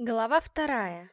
Глава вторая.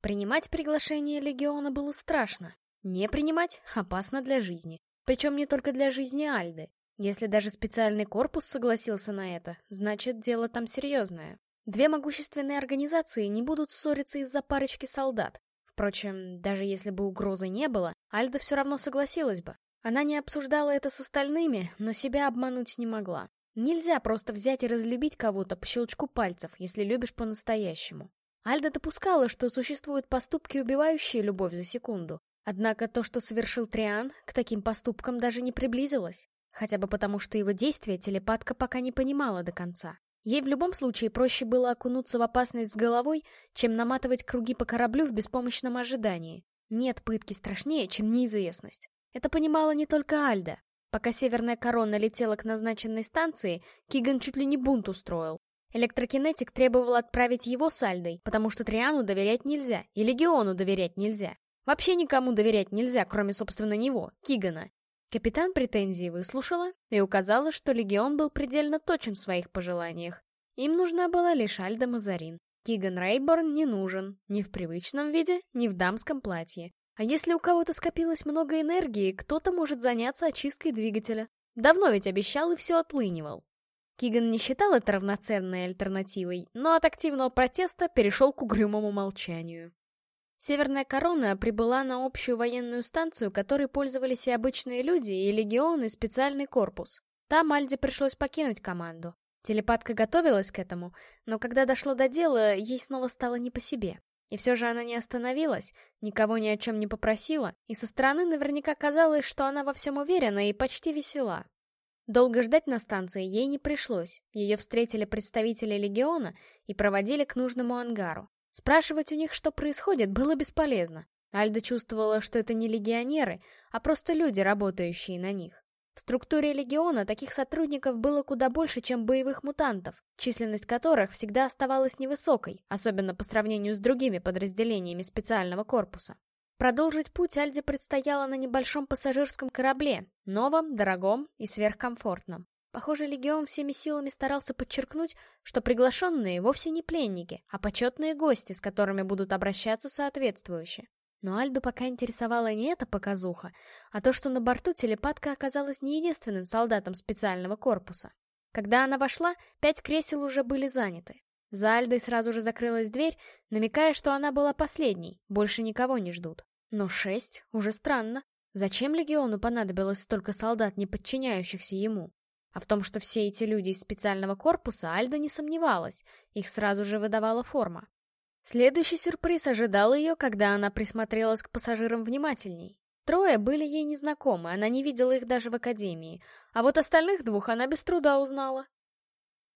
Принимать приглашение Легиона было страшно. Не принимать опасно для жизни. Причем не только для жизни Альды. Если даже специальный корпус согласился на это, значит дело там серьезное. Две могущественные организации не будут ссориться из-за парочки солдат. Впрочем, даже если бы угрозы не было, Альда все равно согласилась бы. Она не обсуждала это с остальными, но себя обмануть не могла. Нельзя просто взять и разлюбить кого-то по щелчку пальцев, если любишь по-настоящему. Альда допускала, что существуют поступки, убивающие любовь за секунду. Однако то, что совершил Триан, к таким поступкам даже не приблизилось. Хотя бы потому, что его действия телепатка пока не понимала до конца. Ей в любом случае проще было окунуться в опасность с головой, чем наматывать круги по кораблю в беспомощном ожидании. Нет пытки страшнее, чем неизвестность. Это понимала не только Альда. Пока Северная Корона летела к назначенной станции, Киган чуть ли не бунт устроил. Электрокинетик требовал отправить его с Альдой, потому что Триану доверять нельзя, и Легиону доверять нельзя. Вообще никому доверять нельзя, кроме, собственно, него, Кигана. Капитан претензии выслушала и указала, что Легион был предельно точен в своих пожеланиях. Им нужна была лишь Альда Мазарин. Киган Рейборн не нужен, ни в привычном виде, ни в дамском платье. А если у кого-то скопилось много энергии, кто-то может заняться очисткой двигателя. Давно ведь обещал и все отлынивал. Киган не считал это равноценной альтернативой, но от активного протеста перешел к угрюмому молчанию. Северная корона прибыла на общую военную станцию, которой пользовались и обычные люди, и легион, и специальный корпус. Там Альде пришлось покинуть команду. Телепатка готовилась к этому, но когда дошло до дела, ей снова стало не по себе. И все же она не остановилась, никого ни о чем не попросила, и со стороны наверняка казалось, что она во всем уверена и почти весела. Долго ждать на станции ей не пришлось. Ее встретили представители Легиона и проводили к нужному ангару. Спрашивать у них, что происходит, было бесполезно. Альда чувствовала, что это не легионеры, а просто люди, работающие на них. В структуре Легиона таких сотрудников было куда больше, чем боевых мутантов, численность которых всегда оставалась невысокой, особенно по сравнению с другими подразделениями специального корпуса. Продолжить путь Альде предстояло на небольшом пассажирском корабле, новом, дорогом и сверхкомфортном. Похоже, Легион всеми силами старался подчеркнуть, что приглашенные вовсе не пленники, а почетные гости, с которыми будут обращаться соответствующе. Но Альду пока интересовала не эта показуха, а то, что на борту телепатка оказалась не единственным солдатом специального корпуса. Когда она вошла, пять кресел уже были заняты. За Альдой сразу же закрылась дверь, намекая, что она была последней, больше никого не ждут. Но шесть уже странно. Зачем Легиону понадобилось столько солдат, не подчиняющихся ему? А в том, что все эти люди из специального корпуса, Альда не сомневалась, их сразу же выдавала форма. Следующий сюрприз ожидал ее, когда она присмотрелась к пассажирам внимательней. Трое были ей незнакомы, она не видела их даже в академии, а вот остальных двух она без труда узнала.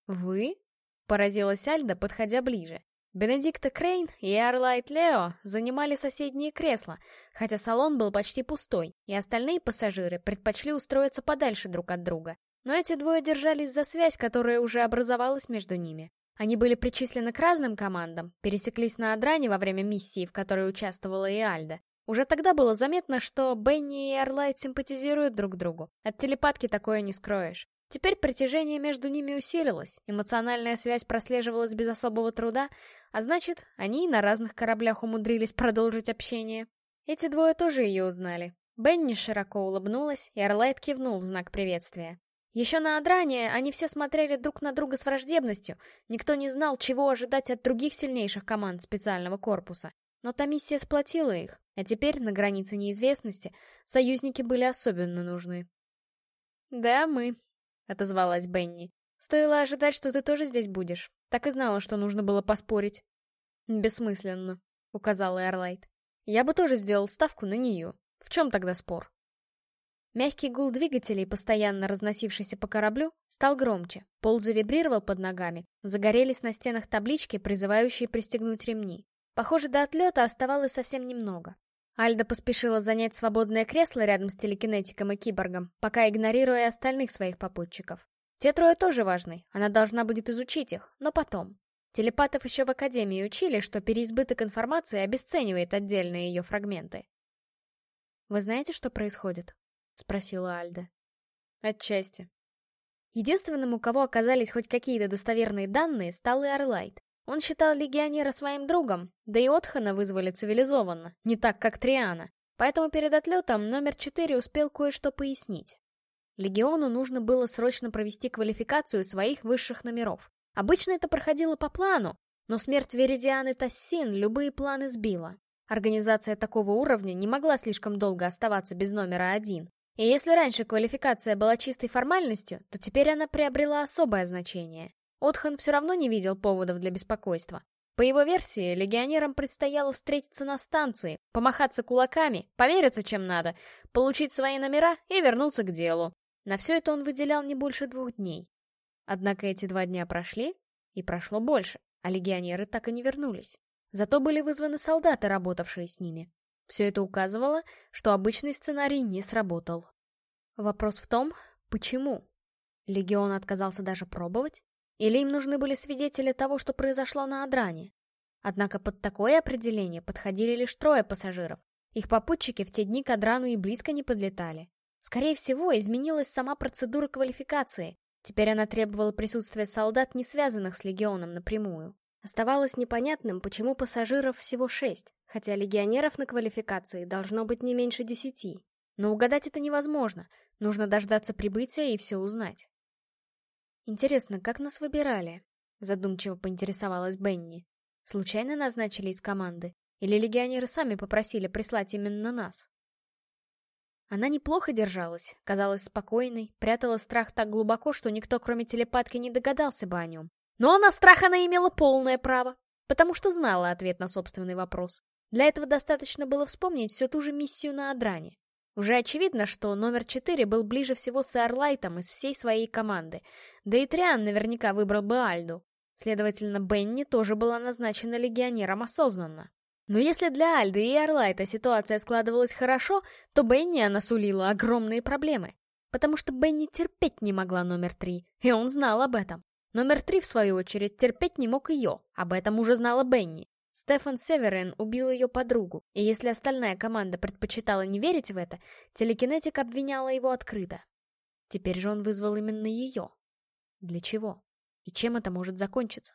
«Вы?» — поразилась Альда, подходя ближе. Бенедикта Крейн и Эрлайт Лео занимали соседние кресла, хотя салон был почти пустой, и остальные пассажиры предпочли устроиться подальше друг от друга. Но эти двое держались за связь, которая уже образовалась между ними. Они были причислены к разным командам, пересеклись на Адране во время миссии, в которой участвовала и Альда. Уже тогда было заметно, что Бенни и Эрлайт симпатизируют друг другу. От телепатки такое не скроешь. Теперь притяжение между ними усилилось, эмоциональная связь прослеживалась без особого труда, а значит, они на разных кораблях умудрились продолжить общение. Эти двое тоже ее узнали. Бенни широко улыбнулась, и Эрлайт кивнул в знак приветствия. Еще на Адране они все смотрели друг на друга с враждебностью, никто не знал, чего ожидать от других сильнейших команд специального корпуса. Но та миссия сплотила их, а теперь, на границе неизвестности, союзники были особенно нужны. «Да, мы», — отозвалась Бенни. «Стоило ожидать, что ты тоже здесь будешь. Так и знала, что нужно было поспорить». «Бессмысленно», — указала Эрлайт. «Я бы тоже сделал ставку на нее. В чем тогда спор?» Мягкий гул двигателей, постоянно разносившийся по кораблю, стал громче. Пол завибрировал под ногами. Загорелись на стенах таблички, призывающие пристегнуть ремни. Похоже, до отлета оставалось совсем немного. Альда поспешила занять свободное кресло рядом с телекинетиком и киборгом, пока игнорируя остальных своих попутчиков. Те трое тоже важны, она должна будет изучить их, но потом. Телепатов еще в Академии учили, что переизбыток информации обесценивает отдельные ее фрагменты. «Вы знаете, что происходит?» — спросила Альда. «Отчасти». Единственным, у кого оказались хоть какие-то достоверные данные, стал и Арлайт. Он считал легионера своим другом, да и Отхана вызвали цивилизованно, не так, как Триана. Поэтому перед отлетом номер 4 успел кое-что пояснить. Легиону нужно было срочно провести квалификацию своих высших номеров. Обычно это проходило по плану, но смерть Веридианы Тассин любые планы сбила. Организация такого уровня не могла слишком долго оставаться без номера один. И если раньше квалификация была чистой формальностью, то теперь она приобрела особое значение. Отхан все равно не видел поводов для беспокойства. По его версии, легионерам предстояло встретиться на станции, помахаться кулаками, помериться чем надо, получить свои номера и вернуться к делу. На все это он выделял не больше двух дней. Однако эти два дня прошли, и прошло больше, а легионеры так и не вернулись. Зато были вызваны солдаты, работавшие с ними. Все это указывало, что обычный сценарий не сработал. Вопрос в том, почему? Легион отказался даже пробовать? Или им нужны были свидетели того, что произошло на Адране? Однако под такое определение подходили лишь трое пассажиров. Их попутчики в те дни к Адрану и близко не подлетали. Скорее всего, изменилась сама процедура квалификации. Теперь она требовала присутствия солдат, не связанных с легионом напрямую. Оставалось непонятным, почему пассажиров всего шесть, хотя легионеров на квалификации должно быть не меньше десяти. Но угадать это невозможно, нужно дождаться прибытия и все узнать. «Интересно, как нас выбирали?» — задумчиво поинтересовалась Бенни. «Случайно назначили из команды? Или легионеры сами попросили прислать именно нас?» Она неплохо держалась, казалась спокойной, прятала страх так глубоко, что никто, кроме телепатки, не догадался бы о нем. Но на страх она имела полное право, потому что знала ответ на собственный вопрос. Для этого достаточно было вспомнить всю ту же миссию на Адране. Уже очевидно, что номер 4 был ближе всего с Эрлайтом из всей своей команды. Да и Триан наверняка выбрал бы Альду. Следовательно, Бенни тоже была назначена легионером осознанно. Но если для Альды и Эрлайта ситуация складывалась хорошо, то Бенни она сулила огромные проблемы. Потому что Бенни терпеть не могла номер 3, и он знал об этом. Номер 3, в свою очередь, терпеть не мог ее, об этом уже знала Бенни. Стефан Северен убил ее подругу, и если остальная команда предпочитала не верить в это, телекинетик обвиняла его открыто. Теперь же он вызвал именно ее. Для чего? И чем это может закончиться?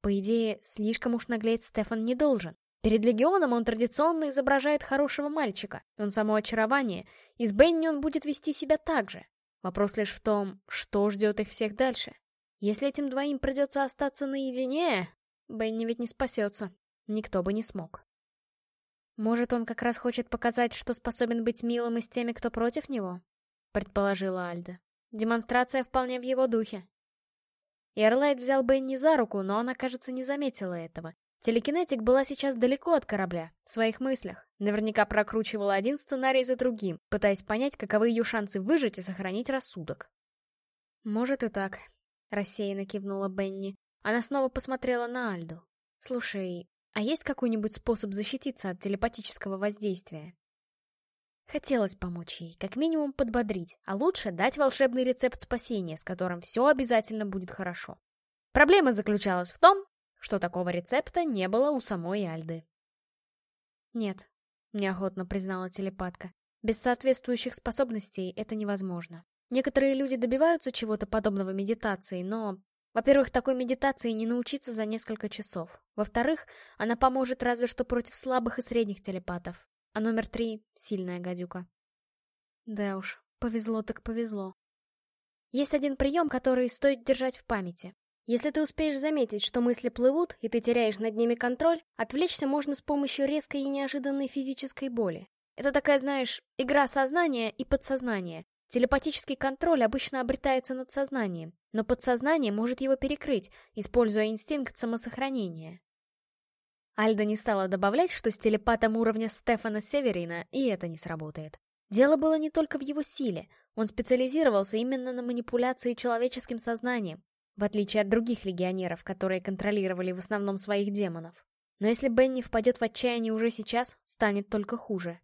По идее, слишком уж наглеть Стефан не должен. Перед Легионом он традиционно изображает хорошего мальчика, он само очарование, и с Бенни он будет вести себя так же. Вопрос лишь в том, что ждет их всех дальше. Если этим двоим придется остаться наедине, Бенни ведь не спасется. Никто бы не смог. Может, он как раз хочет показать, что способен быть милым и с теми, кто против него? Предположила Альда. Демонстрация вполне в его духе. Эрлайт взял Бенни за руку, но она, кажется, не заметила этого. Телекинетик была сейчас далеко от корабля, в своих мыслях. Наверняка прокручивала один сценарий за другим, пытаясь понять, каковы ее шансы выжить и сохранить рассудок. «Может и так», — рассеянно кивнула Бенни. Она снова посмотрела на Альду. «Слушай, а есть какой-нибудь способ защититься от телепатического воздействия?» Хотелось помочь ей, как минимум подбодрить, а лучше дать волшебный рецепт спасения, с которым все обязательно будет хорошо. Проблема заключалась в том, что такого рецепта не было у самой Альды. «Нет», — неохотно признала телепатка, — «без соответствующих способностей это невозможно. Некоторые люди добиваются чего-то подобного медитации, но во-первых, такой медитации не научиться за несколько часов. Во-вторых, она поможет разве что против слабых и средних телепатов. А номер три — сильная гадюка. Да уж, повезло так повезло. Есть один прием, который стоит держать в памяти. Если ты успеешь заметить, что мысли плывут, и ты теряешь над ними контроль, отвлечься можно с помощью резкой и неожиданной физической боли. Это такая, знаешь, игра сознания и подсознания. Телепатический контроль обычно обретается над сознанием, но подсознание может его перекрыть, используя инстинкт самосохранения. Альда не стала добавлять, что с телепатом уровня Стефана Северина и это не сработает. Дело было не только в его силе, он специализировался именно на манипуляции человеческим сознанием, в отличие от других легионеров, которые контролировали в основном своих демонов. Но если Бенни впадет в отчаяние уже сейчас, станет только хуже.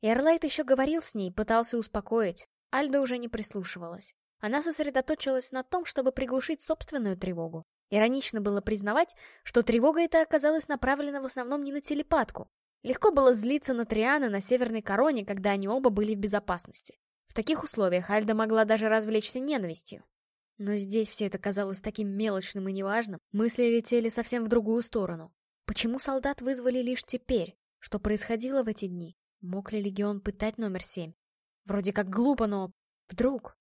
Эрлайт еще говорил с ней, пытался успокоить, Альда уже не прислушивалась. Она сосредоточилась на том, чтобы приглушить собственную тревогу. Иронично было признавать, что тревога эта оказалась направлена в основном не на телепатку. Легко было злиться на Триана на Северной Короне, когда они оба были в безопасности. В таких условиях Альда могла даже развлечься ненавистью. Но здесь все это казалось таким мелочным и неважным, мысли летели совсем в другую сторону. Почему солдат вызвали лишь теперь? Что происходило в эти дни? Мог ли легион пытать номер семь? Вроде как глупо, но... Вдруг?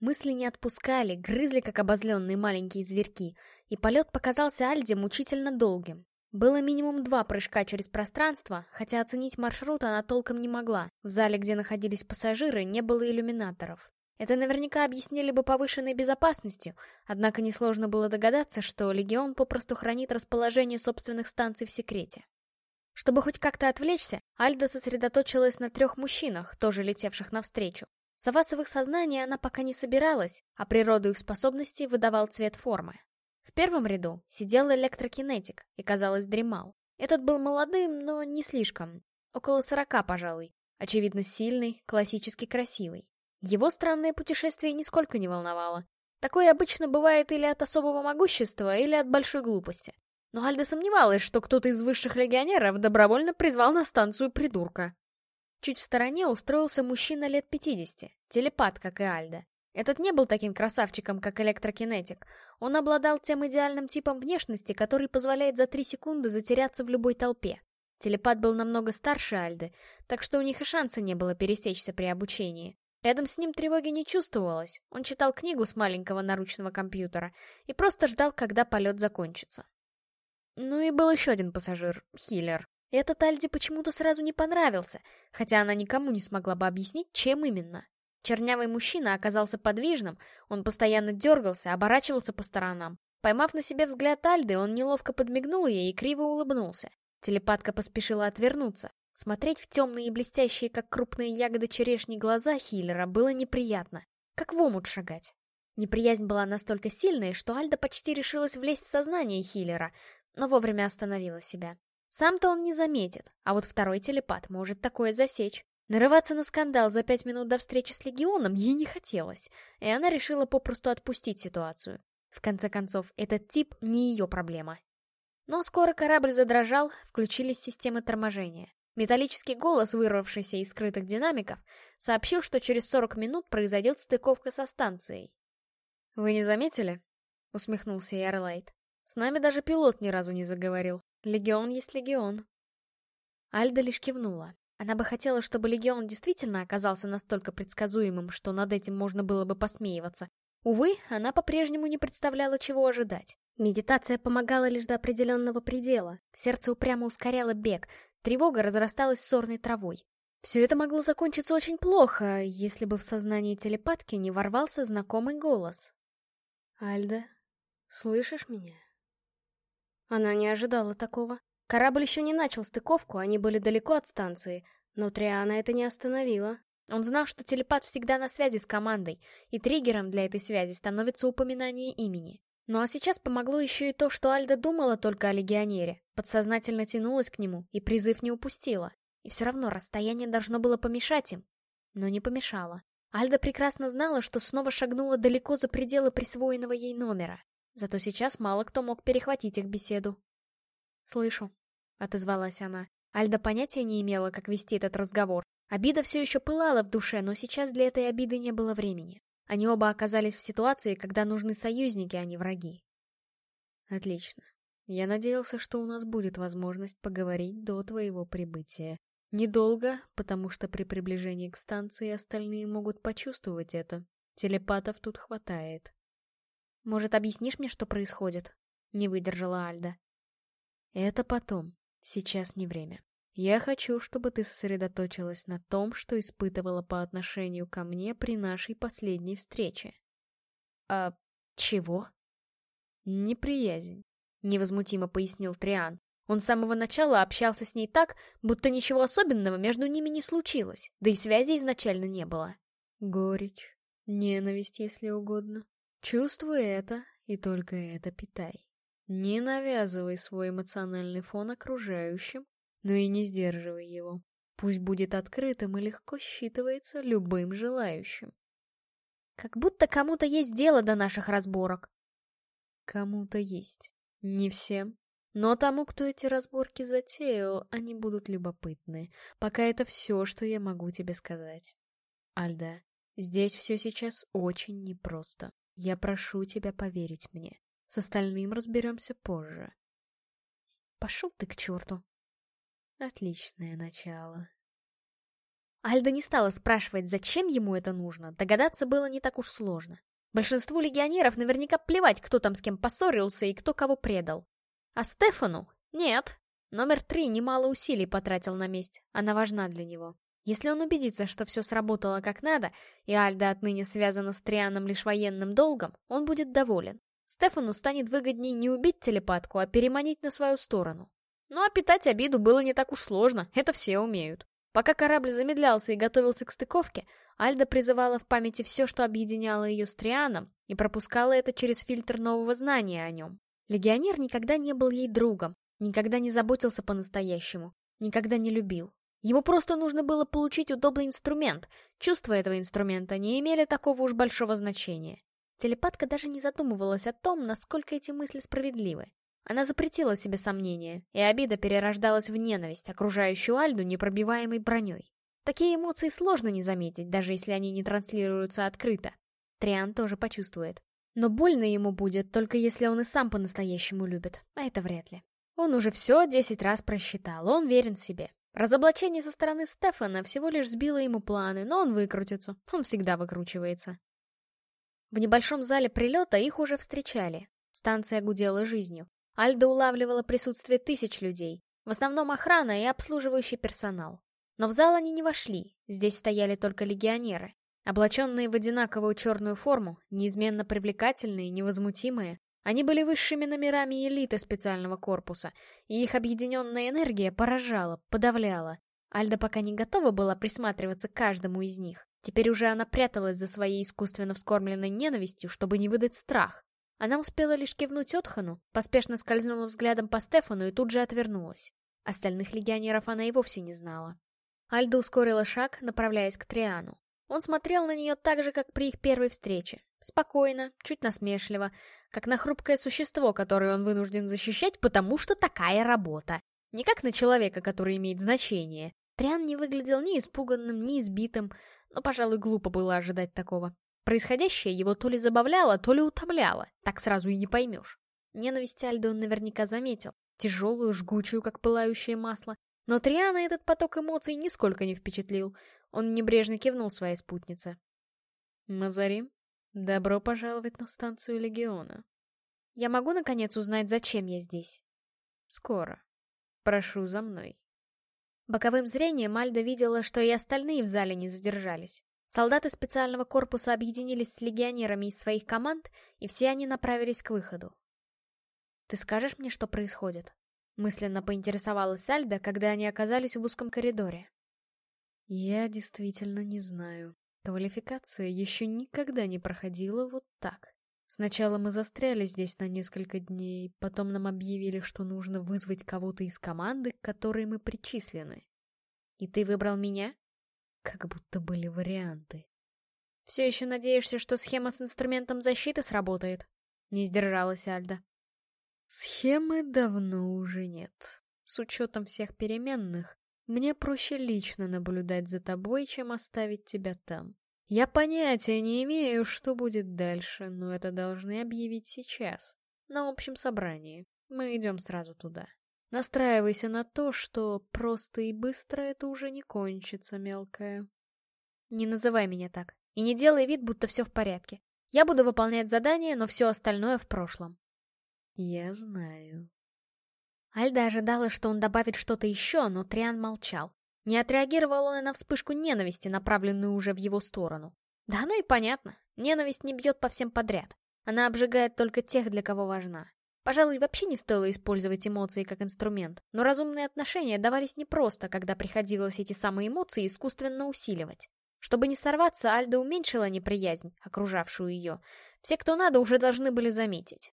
Мысли не отпускали, грызли, как обозленные маленькие зверьки, и полет показался Альде мучительно долгим. Было минимум два прыжка через пространство, хотя оценить маршрут она толком не могла. В зале, где находились пассажиры, не было иллюминаторов. Это наверняка объяснили бы повышенной безопасностью, однако несложно было догадаться, что Легион попросту хранит расположение собственных станций в секрете. Чтобы хоть как-то отвлечься, Альда сосредоточилась на трех мужчинах, тоже летевших навстречу. Соваться в их сознание она пока не собиралась, а природу их способностей выдавал цвет формы. В первом ряду сидел электрокинетик и, казалось, дремал. Этот был молодым, но не слишком. Около сорока, пожалуй. Очевидно, сильный, классически красивый. Его странное путешествие нисколько не волновало. Такое обычно бывает или от особого могущества, или от большой глупости. Но Альда сомневалась, что кто-то из высших легионеров добровольно призвал на станцию придурка. Чуть в стороне устроился мужчина лет 50, телепат, как и Альда. Этот не был таким красавчиком, как электрокинетик. Он обладал тем идеальным типом внешности, который позволяет за три секунды затеряться в любой толпе. Телепат был намного старше Альды, так что у них и шанса не было пересечься при обучении. Рядом с ним тревоги не чувствовалось, он читал книгу с маленького наручного компьютера и просто ждал, когда полет закончится. Ну и был еще один пассажир, Хиллер. Этот Альде почему-то сразу не понравился, хотя она никому не смогла бы объяснить, чем именно. Чернявый мужчина оказался подвижным, он постоянно дергался, оборачивался по сторонам. Поймав на себе взгляд Альды, он неловко подмигнул ей и криво улыбнулся. Телепатка поспешила отвернуться. Смотреть в темные и блестящие, как крупные ягоды черешни, глаза Хиллера было неприятно. Как в омут шагать. Неприязнь была настолько сильной, что Альда почти решилась влезть в сознание Хиллера, но вовремя остановила себя. Сам-то он не заметит, а вот второй телепат может такое засечь. Нарываться на скандал за пять минут до встречи с Легионом ей не хотелось, и она решила попросту отпустить ситуацию. В конце концов, этот тип не ее проблема. Но скоро корабль задрожал, включились системы торможения. Металлический голос, вырвавшийся из скрытых динамиков, сообщил, что через 40 минут произойдет стыковка со станцией. «Вы не заметили?» — усмехнулся Ярлайт. «С нами даже пилот ни разу не заговорил. Легион есть легион». Альда лишь кивнула. Она бы хотела, чтобы легион действительно оказался настолько предсказуемым, что над этим можно было бы посмеиваться. Увы, она по-прежнему не представляла, чего ожидать. Медитация помогала лишь до определенного предела. Сердце упрямо ускоряло бег, Тревога разрасталась сорной травой. Все это могло закончиться очень плохо, если бы в сознании телепатки не ворвался знакомый голос. «Альда, слышишь меня?» Она не ожидала такого. Корабль еще не начал стыковку, они были далеко от станции, но Триана это не остановило. Он знал, что телепат всегда на связи с командой, и триггером для этой связи становится упоминание имени. Ну а сейчас помогло еще и то, что Альда думала только о легионере, подсознательно тянулась к нему и призыв не упустила. И все равно расстояние должно было помешать им. Но не помешало. Альда прекрасно знала, что снова шагнула далеко за пределы присвоенного ей номера. Зато сейчас мало кто мог перехватить их беседу. «Слышу», — отозвалась она. Альда понятия не имела, как вести этот разговор. Обида все еще пылала в душе, но сейчас для этой обиды не было времени. Они оба оказались в ситуации, когда нужны союзники, а не враги. Отлично. Я надеялся, что у нас будет возможность поговорить до твоего прибытия. Недолго, потому что при приближении к станции остальные могут почувствовать это. Телепатов тут хватает. Может, объяснишь мне, что происходит? Не выдержала Альда. Это потом. Сейчас не время. Я хочу, чтобы ты сосредоточилась на том, что испытывала по отношению ко мне при нашей последней встрече. А чего? Неприязнь, невозмутимо пояснил Триан. Он с самого начала общался с ней так, будто ничего особенного между ними не случилось, да и связи изначально не было. Горечь, ненависть, если угодно. Чувствуй это, и только это питай. Не навязывай свой эмоциональный фон окружающим, но и не сдерживай его. Пусть будет открытым и легко считывается любым желающим. Как будто кому-то есть дело до наших разборок. Кому-то есть. Не всем. Но тому, кто эти разборки затеял, они будут любопытны. Пока это все, что я могу тебе сказать. Альда, здесь все сейчас очень непросто. Я прошу тебя поверить мне. С остальным разберемся позже. Пошел ты к черту. Отличное начало. Альда не стала спрашивать, зачем ему это нужно, догадаться было не так уж сложно. Большинству легионеров наверняка плевать, кто там с кем поссорился и кто кого предал. А Стефану? Нет. Номер три немало усилий потратил на месть, она важна для него. Если он убедится, что все сработало как надо, и Альда отныне связана с Трианом лишь военным долгом, он будет доволен. Стефану станет выгоднее не убить телепатку, а переманить на свою сторону. Ну а питать обиду было не так уж сложно, это все умеют. Пока корабль замедлялся и готовился к стыковке, Альда призывала в памяти все, что объединяло ее с Трианом, и пропускала это через фильтр нового знания о нем. Легионер никогда не был ей другом, никогда не заботился по-настоящему, никогда не любил. Ему просто нужно было получить удобный инструмент. Чувства этого инструмента не имели такого уж большого значения. Телепатка даже не задумывалась о том, насколько эти мысли справедливы. Она запретила себе сомнения, и обида перерождалась в ненависть, окружающую Альду непробиваемой броней. Такие эмоции сложно не заметить, даже если они не транслируются открыто. Триан тоже почувствует. Но больно ему будет, только если он и сам по-настоящему любит, а это вряд ли. Он уже все десять раз просчитал, он верен себе. Разоблачение со стороны Стефана всего лишь сбило ему планы, но он выкрутится, он всегда выкручивается. В небольшом зале прилета их уже встречали. Станция гудела жизнью. Альда улавливала присутствие тысяч людей, в основном охрана и обслуживающий персонал. Но в зал они не вошли, здесь стояли только легионеры. Облаченные в одинаковую черную форму, неизменно привлекательные, невозмутимые, они были высшими номерами элиты специального корпуса, и их объединенная энергия поражала, подавляла. Альда пока не готова была присматриваться к каждому из них. Теперь уже она пряталась за своей искусственно вскормленной ненавистью, чтобы не выдать страх. Она успела лишь кивнуть Отхану, поспешно скользнула взглядом по Стефану и тут же отвернулась. Остальных легионеров она и вовсе не знала. Альда ускорила шаг, направляясь к Триану. Он смотрел на нее так же, как при их первой встрече. Спокойно, чуть насмешливо, как на хрупкое существо, которое он вынужден защищать, потому что такая работа. Не как на человека, который имеет значение. Триан не выглядел ни испуганным, ни избитым, но, пожалуй, глупо было ожидать такого. Происходящее его то ли забавляло, то ли утомляло, так сразу и не поймешь. Ненависть Альдо он наверняка заметил, тяжелую, жгучую, как пылающее масло. Но Триана этот поток эмоций нисколько не впечатлил. Он небрежно кивнул своей спутнице. «Мазарим?» Добро пожаловать на станцию Легиона. Я могу, наконец, узнать, зачем я здесь? Скоро. Прошу за мной. Боковым зрением Мальда видела, что и остальные в зале не задержались. Солдаты специального корпуса объединились с легионерами из своих команд, и все они направились к выходу. «Ты скажешь мне, что происходит?» Мысленно поинтересовалась Альда, когда они оказались в узком коридоре. «Я действительно не знаю», Квалификация еще никогда не проходила вот так. Сначала мы застряли здесь на несколько дней, потом нам объявили, что нужно вызвать кого-то из команды, к которой мы причислены. И ты выбрал меня? Как будто были варианты. Все еще надеешься, что схема с инструментом защиты сработает? Не сдержалась Альда. Схемы давно уже нет. С учетом всех переменных, мне проще лично наблюдать за тобой, чем оставить тебя там. Я понятия не имею, что будет дальше, но это должны объявить сейчас, на общем собрании. Мы идем сразу туда. Настраивайся на то, что просто и быстро это уже не кончится, мелкая. Не называй меня так. И не делай вид, будто все в порядке. Я буду выполнять задание, но все остальное в прошлом. Я знаю. Альда ожидала, что он добавит что-то еще, но Триан молчал. Не отреагировал он и на вспышку ненависти, направленную уже в его сторону. Да оно и понятно. Ненависть не бьет по всем подряд. Она обжигает только тех, для кого важна. Пожалуй, вообще не стоило использовать эмоции как инструмент, но разумные отношения давались непросто, когда приходилось эти самые эмоции искусственно усиливать. Чтобы не сорваться, Альда уменьшила неприязнь, окружавшую ее. Все, кто надо, уже должны были заметить.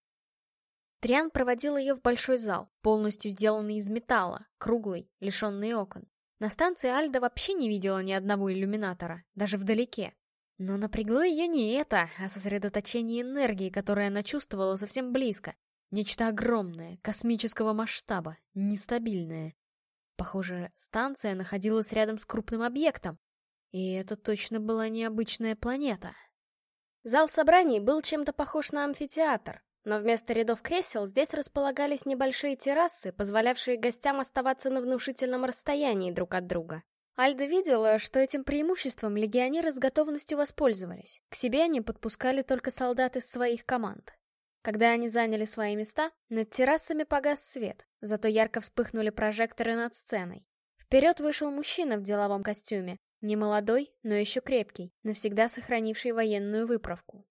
Триан проводил ее в большой зал, полностью сделанный из металла, круглый, лишенный окон. На станции Альда вообще не видела ни одного иллюминатора, даже вдалеке. Но напрягло ее не это, а сосредоточение энергии, которое она чувствовала совсем близко. Нечто огромное, космического масштаба, нестабильное. Похоже, станция находилась рядом с крупным объектом. И это точно была необычная планета. Зал собраний был чем-то похож на амфитеатр, но вместо рядов кресел здесь располагались небольшие террасы, позволявшие гостям оставаться на внушительном расстоянии друг от друга. Альда видела, что этим преимуществом легионеры с готовностью воспользовались. К себе они подпускали только солдат из своих команд. Когда они заняли свои места, над террасами погас свет, зато ярко вспыхнули прожекторы над сценой. Вперед вышел мужчина в деловом костюме, не молодой, но еще крепкий, навсегда сохранивший военную выправку.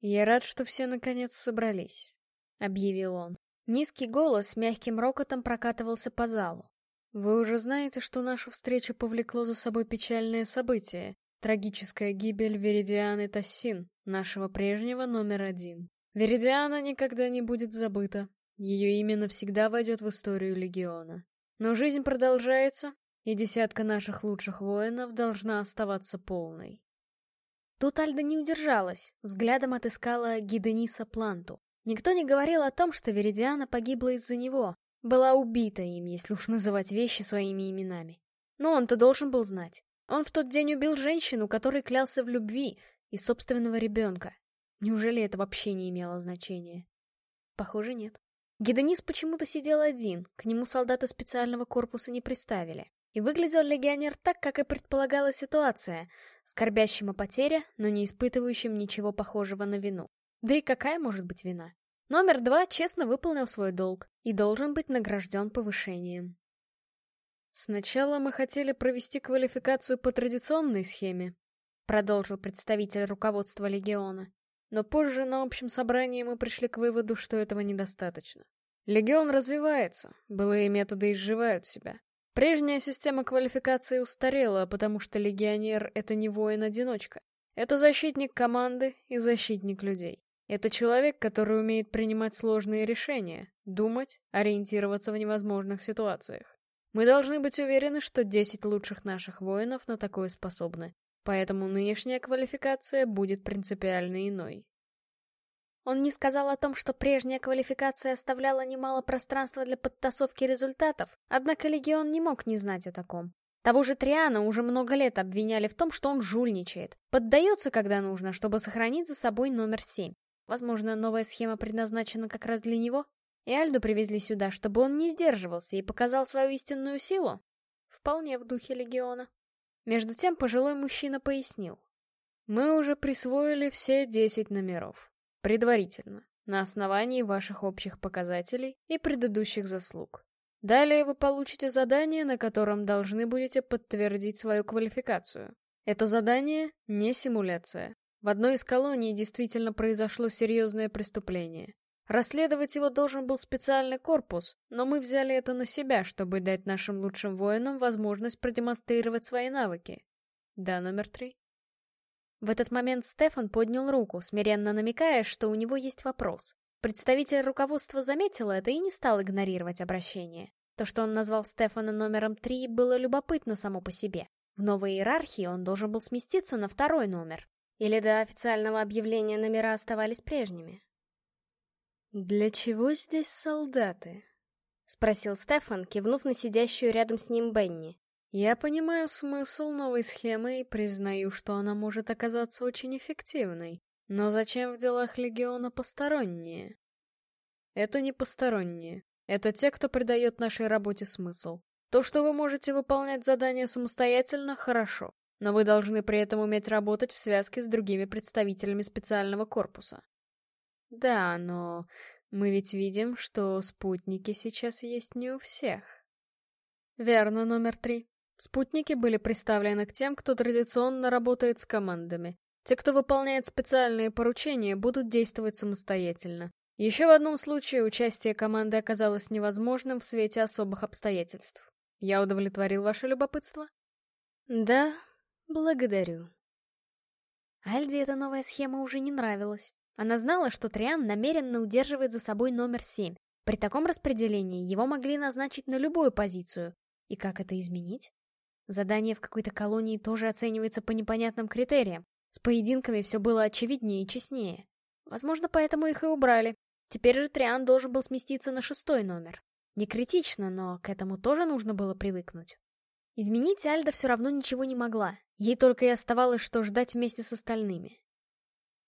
«Я рад, что все наконец собрались», — объявил он. Низкий голос мягким рокотом прокатывался по залу. «Вы уже знаете, что нашу встречу повлекло за собой печальное событие — трагическая гибель Веридианы Тассин, нашего прежнего номер один. Веридиана никогда не будет забыта. Ее имя навсегда войдет в историю Легиона. Но жизнь продолжается, и десятка наших лучших воинов должна оставаться полной. Тут Альда не удержалась, взглядом отыскала Гидениса Планту. Никто не говорил о том, что Веридиана погибла из-за него, была убита им, если уж называть вещи своими именами. Но он-то должен был знать. Он в тот день убил женщину, которой клялся в любви, и собственного ребенка. Неужели это вообще не имело значения? Похоже, нет. Гедонис почему-то сидел один, к нему солдаты специального корпуса не приставили. И выглядел легионер так, как и предполагала ситуация, скорбящим о потере, но не испытывающим ничего похожего на вину. Да и какая может быть вина? Номер два честно выполнил свой долг и должен быть награжден повышением. «Сначала мы хотели провести квалификацию по традиционной схеме», продолжил представитель руководства Легиона. Но позже на общем собрании мы пришли к выводу, что этого недостаточно. Легион развивается, былые методы изживают себя. Прежняя система квалификации устарела, потому что легионер — это не воин-одиночка. Это защитник команды и защитник людей. Это человек, который умеет принимать сложные решения, думать, ориентироваться в невозможных ситуациях. Мы должны быть уверены, что 10 лучших наших воинов на такое способны. Поэтому нынешняя квалификация будет принципиально иной. Он не сказал о том, что прежняя квалификация оставляла немало пространства для подтасовки результатов, однако Легион не мог не знать о таком. Того же Триана уже много лет обвиняли в том, что он жульничает, поддается, когда нужно, чтобы сохранить за собой номер 7. Возможно, новая схема предназначена как раз для него? И Альду привезли сюда, чтобы он не сдерживался и показал свою истинную силу? Вполне в духе Легиона. Между тем пожилой мужчина пояснил. Мы уже присвоили все 10 номеров. Предварительно, на основании ваших общих показателей и предыдущих заслуг. Далее вы получите задание, на котором должны будете подтвердить свою квалификацию. Это задание не симуляция. В одной из колоний действительно произошло серьезное преступление. Расследовать его должен был специальный корпус, но мы взяли это на себя, чтобы дать нашим лучшим воинам возможность продемонстрировать свои навыки. Да, номер три. В этот момент Стефан поднял руку, смиренно намекая, что у него есть вопрос. Представитель руководства заметил это и не стал игнорировать обращение. То, что он назвал Стефана номером 3, было любопытно само по себе. В новой иерархии он должен был сместиться на второй номер. Или до официального объявления номера оставались прежними. «Для чего здесь солдаты?» — спросил Стефан, кивнув на сидящую рядом с ним Бенни. Я понимаю смысл новой схемы и признаю, что она может оказаться очень эффективной. Но зачем в делах Легиона посторонние? Это не посторонние. Это те, кто придает нашей работе смысл. То, что вы можете выполнять задания самостоятельно, хорошо. Но вы должны при этом уметь работать в связке с другими представителями специального корпуса. Да, но мы ведь видим, что спутники сейчас есть не у всех. Верно, номер три. Спутники были представлены к тем, кто традиционно работает с командами. Те, кто выполняет специальные поручения, будут действовать самостоятельно. Еще в одном случае участие команды оказалось невозможным в свете особых обстоятельств. Я удовлетворил ваше любопытство? Да, благодарю. Альде эта новая схема уже не нравилась. Она знала, что Триан намеренно удерживает за собой номер 7. При таком распределении его могли назначить на любую позицию. И как это изменить? Задание в какой-то колонии тоже оценивается по непонятным критериям. С поединками все было очевиднее и честнее. Возможно, поэтому их и убрали. Теперь же Триан должен был сместиться на шестой номер. Не критично, но к этому тоже нужно было привыкнуть. Изменить Альда все равно ничего не могла. Ей только и оставалось, что ждать вместе с остальными.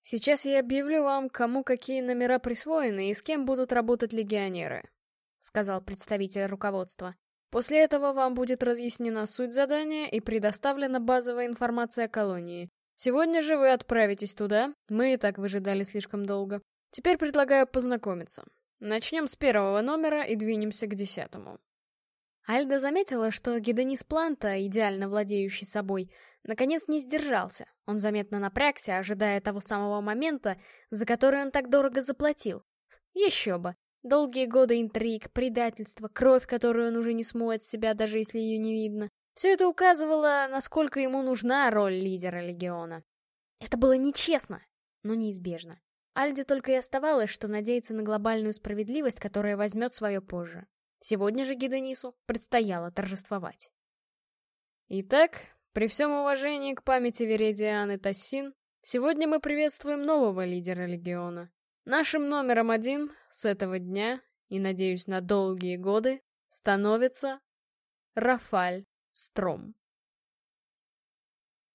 Сейчас я объявлю вам, кому какие номера присвоены и с кем будут работать легионеры», — сказал представитель руководства. «После этого вам будет разъяснена суть задания и предоставлена базовая информация о колонии. Сегодня же вы отправитесь туда, мы и так выжидали слишком долго. Теперь предлагаю познакомиться. Начнем с первого номера и двинемся к десятому». Альда заметила, что гедонис Планта, идеально владеющий собой, наконец не сдержался. Он заметно напрягся, ожидая того самого момента, за который он так дорого заплатил. Еще бы. Долгие годы интриг, предательства, кровь, которую он уже не смоет с себя, даже если ее не видно. Все это указывало, насколько ему нужна роль лидера Легиона. Это было нечестно, но неизбежно. Альде только и оставалось, что надеяться на глобальную справедливость, которая возьмет свое позже. Сегодня же Гидонису предстояло торжествовать. Итак, при всем уважении к памяти Вередианы Тассин, сегодня мы приветствуем нового лидера Легиона. Нашим номером один с этого дня, и, надеюсь, на долгие годы, становится Рафаль Стром.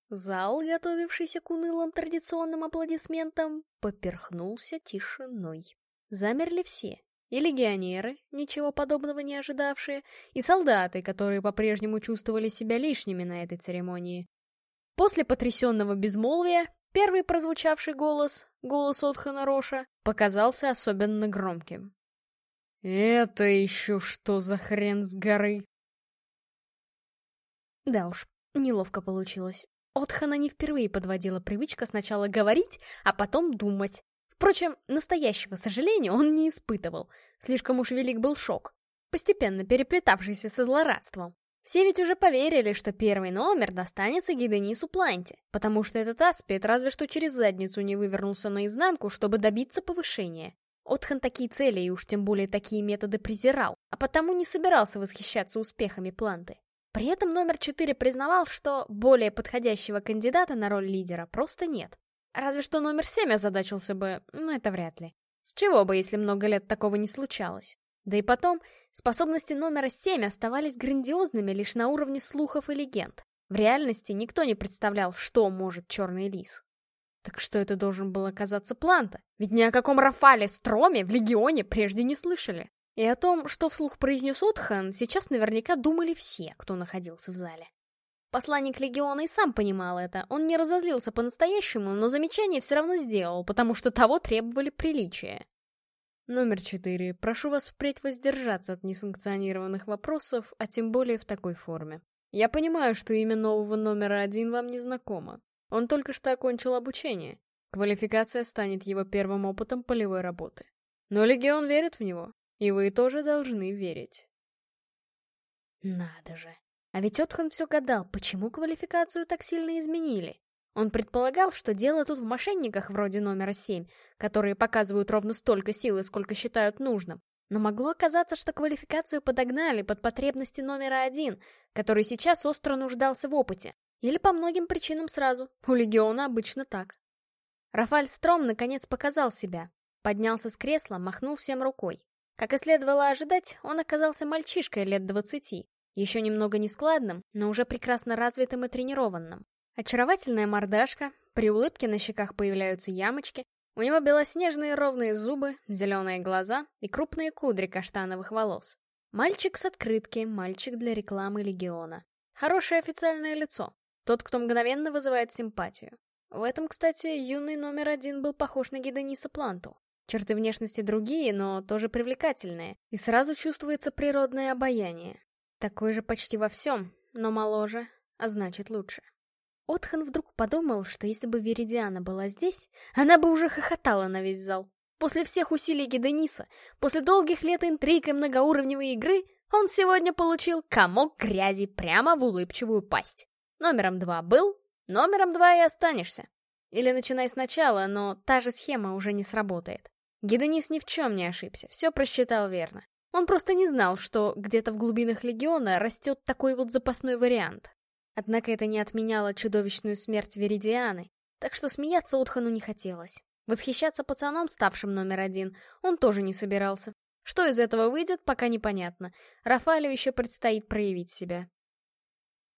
Зал, готовившийся к унылым традиционным аплодисментам, поперхнулся тишиной. Замерли все. И легионеры, ничего подобного не ожидавшие, и солдаты, которые по-прежнему чувствовали себя лишними на этой церемонии. После потрясенного безмолвия, первый прозвучавший голос, голос Отхана Роша, показался особенно громким. «Это еще что за хрен с горы?» Да уж, неловко получилось. Отхана не впервые подводила привычка сначала говорить, а потом думать. Впрочем, настоящего сожаления он не испытывал. Слишком уж велик был шок, постепенно переплетавшийся со злорадством. Все ведь уже поверили, что первый номер достанется Гиденису Планте, потому что этот аспид разве что через задницу не вывернулся наизнанку, чтобы добиться повышения. Отхан такие цели и уж тем более такие методы презирал, а потому не собирался восхищаться успехами Планты. При этом номер 4 признавал, что более подходящего кандидата на роль лидера просто нет. Разве что номер семь озадачился бы, но это вряд ли. С чего бы, если много лет такого не случалось? Да и потом, способности номера семь оставались грандиозными лишь на уровне слухов и легенд. В реальности никто не представлял, что может черный лис. Так что это должен был оказаться Планта? Ведь ни о каком Рафале Строме в Легионе прежде не слышали. И о том, что вслух произнес Отхан, сейчас наверняка думали все, кто находился в зале. Посланник Легиона и сам понимал это. Он не разозлился по-настоящему, но замечание все равно сделал, потому что того требовали приличия. Номер четыре. Прошу вас впредь воздержаться от несанкционированных вопросов, а тем более в такой форме. Я понимаю, что имя нового номера один вам не знакомо. Он только что окончил обучение. Квалификация станет его первым опытом полевой работы. Но Легион верит в него, и вы тоже должны верить. Надо же. А ведь Отхан все гадал, почему квалификацию так сильно изменили. Он предполагал, что дело тут в мошенниках вроде номера 7, которые показывают ровно столько силы, сколько считают нужным. Но могло оказаться, что квалификацию подогнали под потребности номера один, который сейчас остро нуждался в опыте. Или по многим причинам сразу. У Легиона обычно так. Рафаль Стром наконец показал себя. Поднялся с кресла, махнул всем рукой. Как и следовало ожидать, он оказался мальчишкой лет двадцати, еще немного нескладным, но уже прекрасно развитым и тренированным. Очаровательная мордашка, при улыбке на щеках появляются ямочки, у него белоснежные ровные зубы, зеленые глаза и крупные кудри каштановых волос. Мальчик с открытки, мальчик для рекламы Легиона. Хорошее официальное лицо. Тот, кто мгновенно вызывает симпатию. В этом, кстати, юный номер один был похож на Гидениса Планту. Черты внешности другие, но тоже привлекательные, и сразу чувствуется природное обаяние. Такой же почти во всем, но моложе, а значит лучше. Отхан вдруг подумал, что если бы Веридиана была здесь, она бы уже хохотала на весь зал. После всех усилий Гедениса, после долгих лет интриг и многоуровневой игры, он сегодня получил комок грязи прямо в улыбчивую пасть. Номером два был, номером два и останешься. Или начинай сначала, но та же схема уже не сработает. Геденис ни в чем не ошибся, все просчитал верно. Он просто не знал, что где-то в глубинах Легиона растет такой вот запасной вариант. Однако это не отменяло чудовищную смерть Веридианы, так что смеяться Отхану не хотелось. Восхищаться пацаном, ставшим номер один, он тоже не собирался. Что из этого выйдет, пока непонятно. Рафалю еще предстоит проявить себя.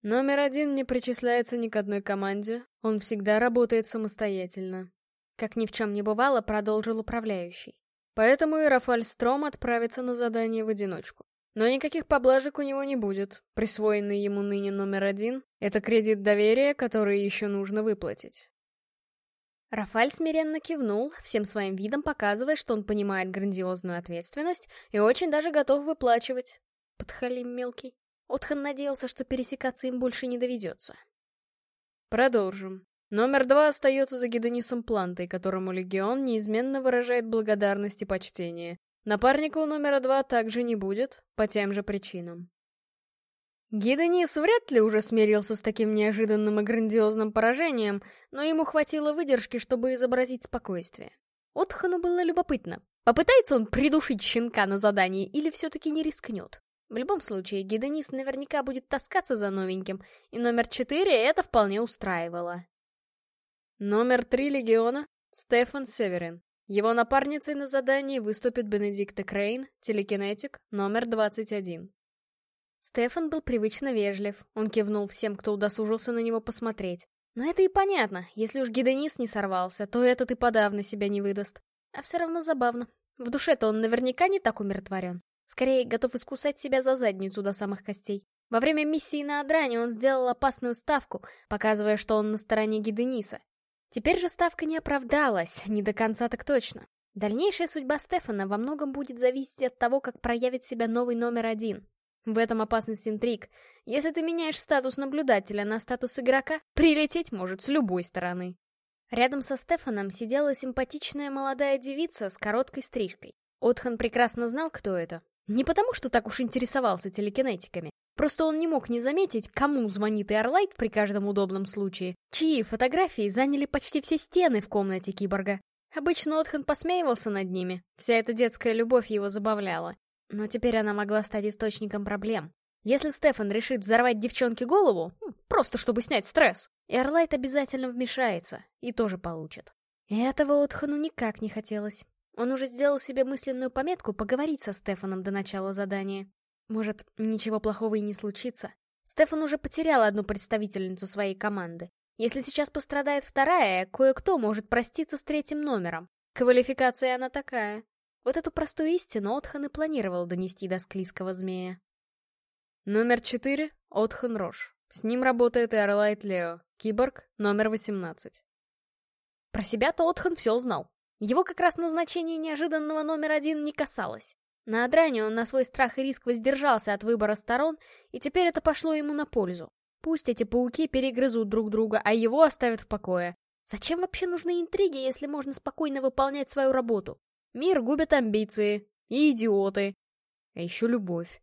Номер один не причисляется ни к одной команде, он всегда работает самостоятельно. Как ни в чем не бывало, продолжил управляющий. Поэтому и Рафаль Стром отправится на задание в одиночку. Но никаких поблажек у него не будет. Присвоенный ему ныне номер один — это кредит доверия, который еще нужно выплатить. Рафаль смиренно кивнул, всем своим видом показывая, что он понимает грандиозную ответственность и очень даже готов выплачивать. Подхалим мелкий. Отхан надеялся, что пересекаться им больше не доведется. Продолжим. Номер два остается за Гедонисом Плантой, которому Легион неизменно выражает благодарность и почтение. Напарника у номера два также не будет, по тем же причинам. Гиденис вряд ли уже смирился с таким неожиданным и грандиозным поражением, но ему хватило выдержки, чтобы изобразить спокойствие. Отхану было любопытно, попытается он придушить щенка на задании или все-таки не рискнет. В любом случае, Гиденис наверняка будет таскаться за новеньким, и номер четыре это вполне устраивало. Номер три легиона — Стефан Северин. Его напарницей на задании выступит Бенедикта Крейн, телекинетик, номер 21. Стефан был привычно вежлив, он кивнул всем, кто удосужился на него посмотреть. Но это и понятно, если уж Гиденис не сорвался, то этот и подавно себя не выдаст. А все равно забавно. В душе-то он наверняка не так умиротворен. Скорее, готов искусать себя за задницу до самых костей. Во время миссии на Адране он сделал опасную ставку, показывая, что он на стороне Гидениса. Теперь же ставка не оправдалась, не до конца так точно. Дальнейшая судьба Стефана во многом будет зависеть от того, как проявит себя новый номер один. В этом опасность интриг. Если ты меняешь статус наблюдателя на статус игрока, прилететь может с любой стороны. Рядом со Стефаном сидела симпатичная молодая девица с короткой стрижкой. Отхан прекрасно знал, кто это. Не потому, что так уж интересовался телекинетиками. Просто он не мог не заметить, кому звонит Эрлайт при каждом удобном случае, чьи фотографии заняли почти все стены в комнате киборга. Обычно Отхан посмеивался над ними, вся эта детская любовь его забавляла. Но теперь она могла стать источником проблем. Если Стефан решит взорвать девчонке голову, просто чтобы снять стресс, Эрлайт обязательно вмешается и тоже получит. И этого Отхану никак не хотелось. Он уже сделал себе мысленную пометку поговорить со Стефаном до начала задания. Может, ничего плохого и не случится. Стефан уже потерял одну представительницу своей команды. Если сейчас пострадает вторая, кое-кто может проститься с третьим номером. Квалификация она такая. Вот эту простую истину Отхан и планировал донести до склизкого змея. Номер четыре — Отхан Рош. С ним работает и Эрлайт Лео, киборг, номер 18. Про себя-то Отхан все знал. Его как раз назначение неожиданного номер один не касалось. На Адране он на свой страх и риск воздержался от выбора сторон, и теперь это пошло ему на пользу. Пусть эти пауки перегрызут друг друга, а его оставят в покое. Зачем вообще нужны интриги, если можно спокойно выполнять свою работу? Мир губит амбиции. И идиоты. А еще любовь.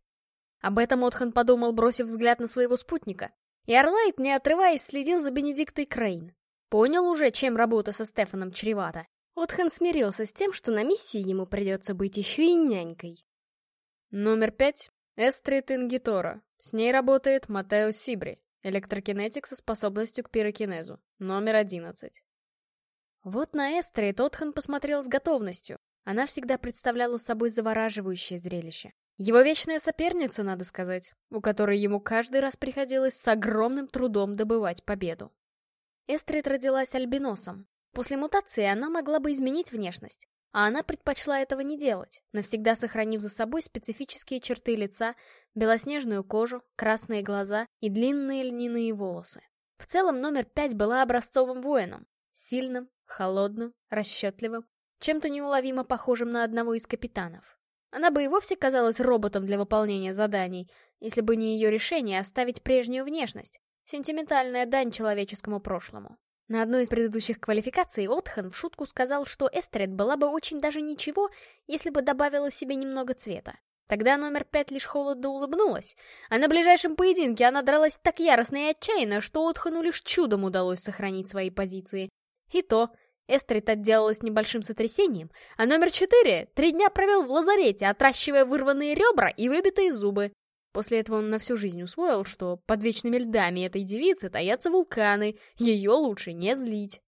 Об этом Отхан подумал, бросив взгляд на своего спутника. И Орлайт, не отрываясь, следил за Бенедиктой Крейн. Понял уже, чем работа со Стефаном чревата. Отхан смирился с тем, что на миссии ему придется быть еще и нянькой. Номер пять. Эстрид Ингитора. С ней работает Матео Сибри, электрокинетик со способностью к пирокинезу. Номер одиннадцать. Вот на Эстрид Отхан посмотрел с готовностью. Она всегда представляла собой завораживающее зрелище. Его вечная соперница, надо сказать, у которой ему каждый раз приходилось с огромным трудом добывать победу. Эстрид родилась альбиносом. После мутации она могла бы изменить внешность, а она предпочла этого не делать, навсегда сохранив за собой специфические черты лица, белоснежную кожу, красные глаза и длинные льняные волосы. В целом номер пять была образцовым воином, сильным, холодным, расчетливым чем-то неуловимо похожим на одного из капитанов. Она бы и вовсе казалась роботом для выполнения заданий, если бы не ее решение оставить прежнюю внешность, сентиментальная дань человеческому прошлому. На одной из предыдущих квалификаций Отхан в шутку сказал, что Эстрид была бы очень даже ничего, если бы добавила себе немного цвета. Тогда номер пять лишь холодно улыбнулась, а на ближайшем поединке она дралась так яростно и отчаянно, что Отхану лишь чудом удалось сохранить свои позиции. И то, Эстрид отделалась небольшим сотрясением, а номер четыре три дня провел в лазарете, отращивая вырванные ребра и выбитые зубы. После этого он на всю жизнь усвоил, что под вечными льдами этой девицы таятся вулканы, ее лучше не злить.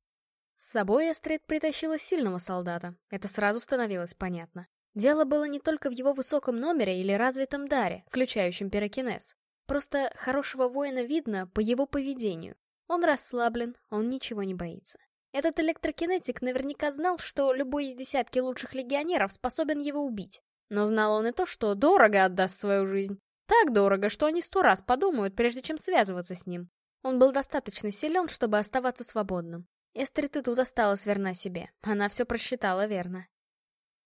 С собой Эстрид притащила сильного солдата, это сразу становилось понятно. Дело было не только в его высоком номере или развитом даре, включающем пирокинез. Просто хорошего воина видно по его поведению. Он расслаблен, он ничего не боится. Этот электрокинетик наверняка знал, что любой из десятки лучших легионеров способен его убить. Но знал он и то, что дорого отдаст свою жизнь. Так дорого, что они сто раз подумают, прежде чем связываться с ним. Он был достаточно силен, чтобы оставаться свободным. Эстрид и тут осталась верна себе. Она все просчитала верно.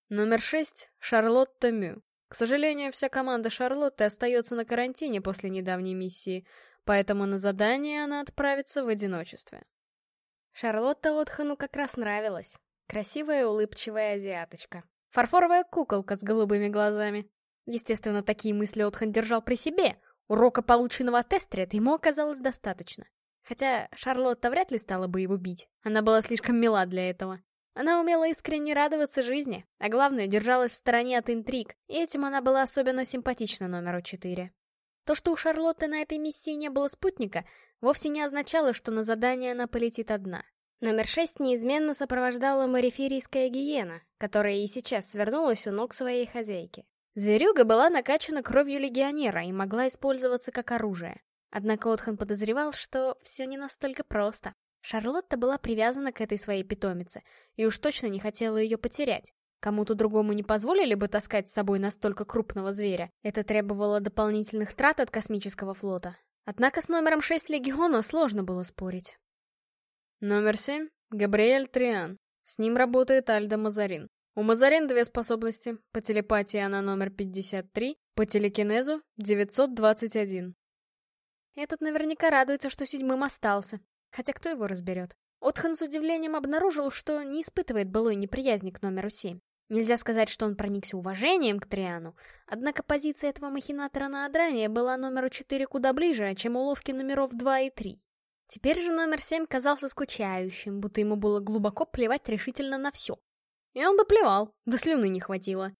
Номер шесть — Шарлотта Мю. К сожалению, вся команда Шарлотты остается на карантине после недавней миссии, поэтому на задание она отправится в одиночестве. Шарлотта Отхану как раз нравилась. Красивая улыбчивая азиаточка. Фарфоровая куколка с голубыми глазами. Естественно, такие мысли Отхан держал при себе. Урока, полученного от Эстрид, ему оказалось достаточно. Хотя Шарлотта вряд ли стала бы его бить. Она была слишком мила для этого. Она умела искренне радоваться жизни, а главное, держалась в стороне от интриг, и этим она была особенно симпатична номеру четыре. То, что у Шарлотты на этой миссии не было спутника, вовсе не означало, что на задание она полетит одна. Номер шесть неизменно сопровождала мариферийская гиена, которая и сейчас свернулась у ног своей хозяйки. Зверюга была накачана кровью легионера и могла использоваться как оружие. Однако Отхан подозревал, что все не настолько просто. Шарлотта была привязана к этой своей питомице, и уж точно не хотела ее потерять. Кому-то другому не позволили бы таскать с собой настолько крупного зверя. Это требовало дополнительных трат от космического флота. Однако с номером 6 Легиона сложно было спорить. Номер 7 — Габриэль Триан. С ним работает Альда Мазарин. У Мазарин две способности. По телепатии она номер 53, по телекинезу — 921. Этот наверняка радуется, что седьмым остался. Хотя кто его разберет? Отхан с удивлением обнаружил, что не испытывает былой неприязни к номеру 7. Нельзя сказать, что он проникся уважением к Триану, однако позиция этого махинатора на Адране была номеру 4 куда ближе, чем уловки номеров 2 и 3. Теперь же номер 7 казался скучающим, будто ему было глубоко плевать решительно на все. И он бы плевал, до слюны не хватило.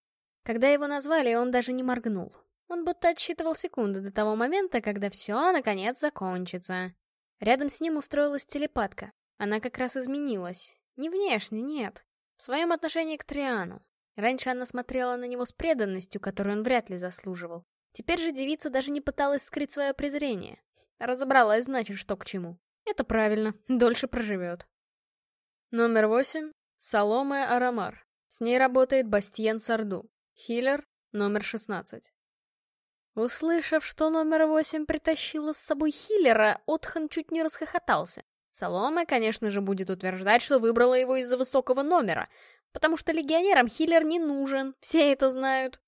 Когда его назвали, он даже не моргнул. Он будто отсчитывал секунды до того момента, когда все, наконец, закончится. Рядом с ним устроилась телепатка. Она как раз изменилась. Не внешне, нет. В своем отношении к Триану. Раньше она смотрела на него с преданностью, которую он вряд ли заслуживал. Теперь же девица даже не пыталась скрыть свое презрение. Разобралась, значит, что к чему. Это правильно, дольше проживет. Номер восемь. Саломе Арамар. С ней работает Бастиен Сарду. Хиллер, номер шестнадцать. Услышав, что номер восемь притащила с собой Хиллера, Отхан чуть не расхохотался. Саломе, конечно же, будет утверждать, что выбрала его из-за высокого номера, потому что легионерам Хиллер не нужен, все это знают.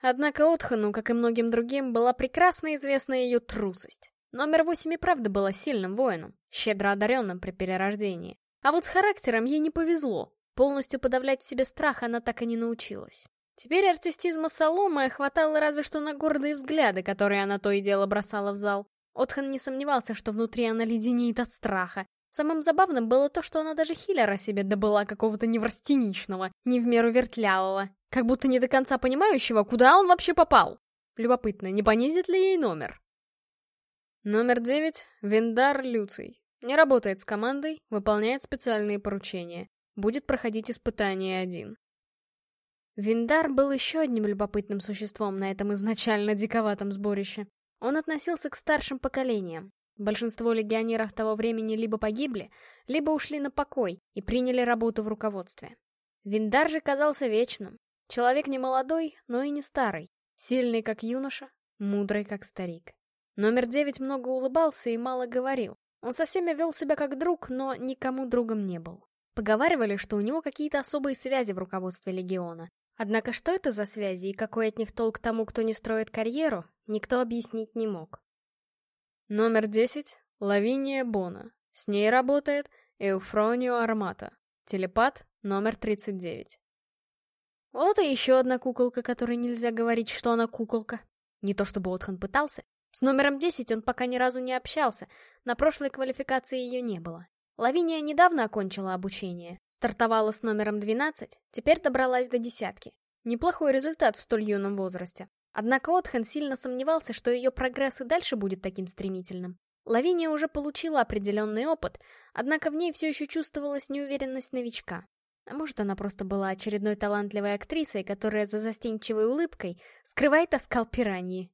Однако Отхану, как и многим другим, была прекрасно известна ее трусость. Номер восемь и правда была сильным воином, щедро одаренным при перерождении. А вот с характером ей не повезло. Полностью подавлять в себе страх она так и не научилась. Теперь артистизма Соломы хватало разве что на гордые взгляды, которые она то и дело бросала в зал. Отхан не сомневался, что внутри она леденеет от страха. Самым забавным было то, что она даже хиллера себе добыла какого-то неврастеничного, не в меру вертлявого, как будто не до конца понимающего, куда он вообще попал. Любопытно, не понизит ли ей номер? Номер девять — Виндар Люций. Не работает с командой, выполняет специальные поручения. Будет проходить испытание один. Виндар был еще одним любопытным существом на этом изначально диковатом сборище. Он относился к старшим поколениям. Большинство легионеров того времени либо погибли, либо ушли на покой и приняли работу в руководстве. Виндар же казался вечным. Человек не молодой, но и не старый. Сильный, как юноша, мудрый, как старик. Номер девять много улыбался и мало говорил. Он со всеми вел себя как друг, но никому другом не был. Поговаривали, что у него какие-то особые связи в руководстве Легиона, Однако что это за связи и какой от них толк тому, кто не строит карьеру, никто объяснить не мог. Номер 10. Лавиния Бона. С ней работает Эуфронио Армата. Телепат номер 39. Вот и еще одна куколка, которой нельзя говорить, что она куколка. Не то чтобы Отхан пытался. С номером 10 он пока ни разу не общался, на прошлой квалификации ее не было. Лавиния недавно окончила обучение, стартовала с номером 12, теперь добралась до десятки. Неплохой результат в столь юном возрасте. Однако Отхен сильно сомневался, что ее прогресс и дальше будет таким стремительным. Лавиния уже получила определенный опыт, однако в ней все еще чувствовалась неуверенность новичка. А может, она просто была очередной талантливой актрисой, которая за застенчивой улыбкой скрывает оскал пираньи.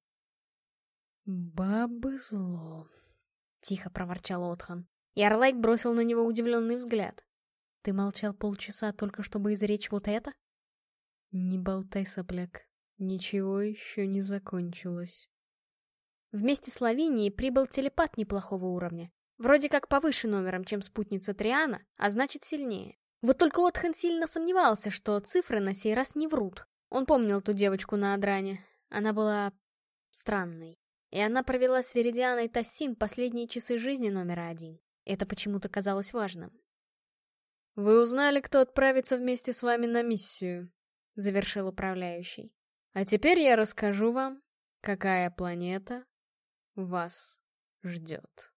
«Бабы зло», — тихо проворчал Отхан. И Арлайт бросил на него удивленный взгляд. Ты молчал полчаса только чтобы изречь вот это? Не болтай, сопляк. Ничего еще не закончилось. Вместе с Лавинией прибыл телепат неплохого уровня. Вроде как повыше номером, чем спутница Триана, а значит сильнее. Вот только Отхан сильно сомневался, что цифры на сей раз не врут. Он помнил ту девочку на Адране. Она была... странной. И она провела с Веридианой Тассин последние часы жизни номера один. Это почему-то казалось важным. «Вы узнали, кто отправится вместе с вами на миссию», — завершил управляющий. «А теперь я расскажу вам, какая планета вас ждет».